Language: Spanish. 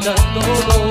quita.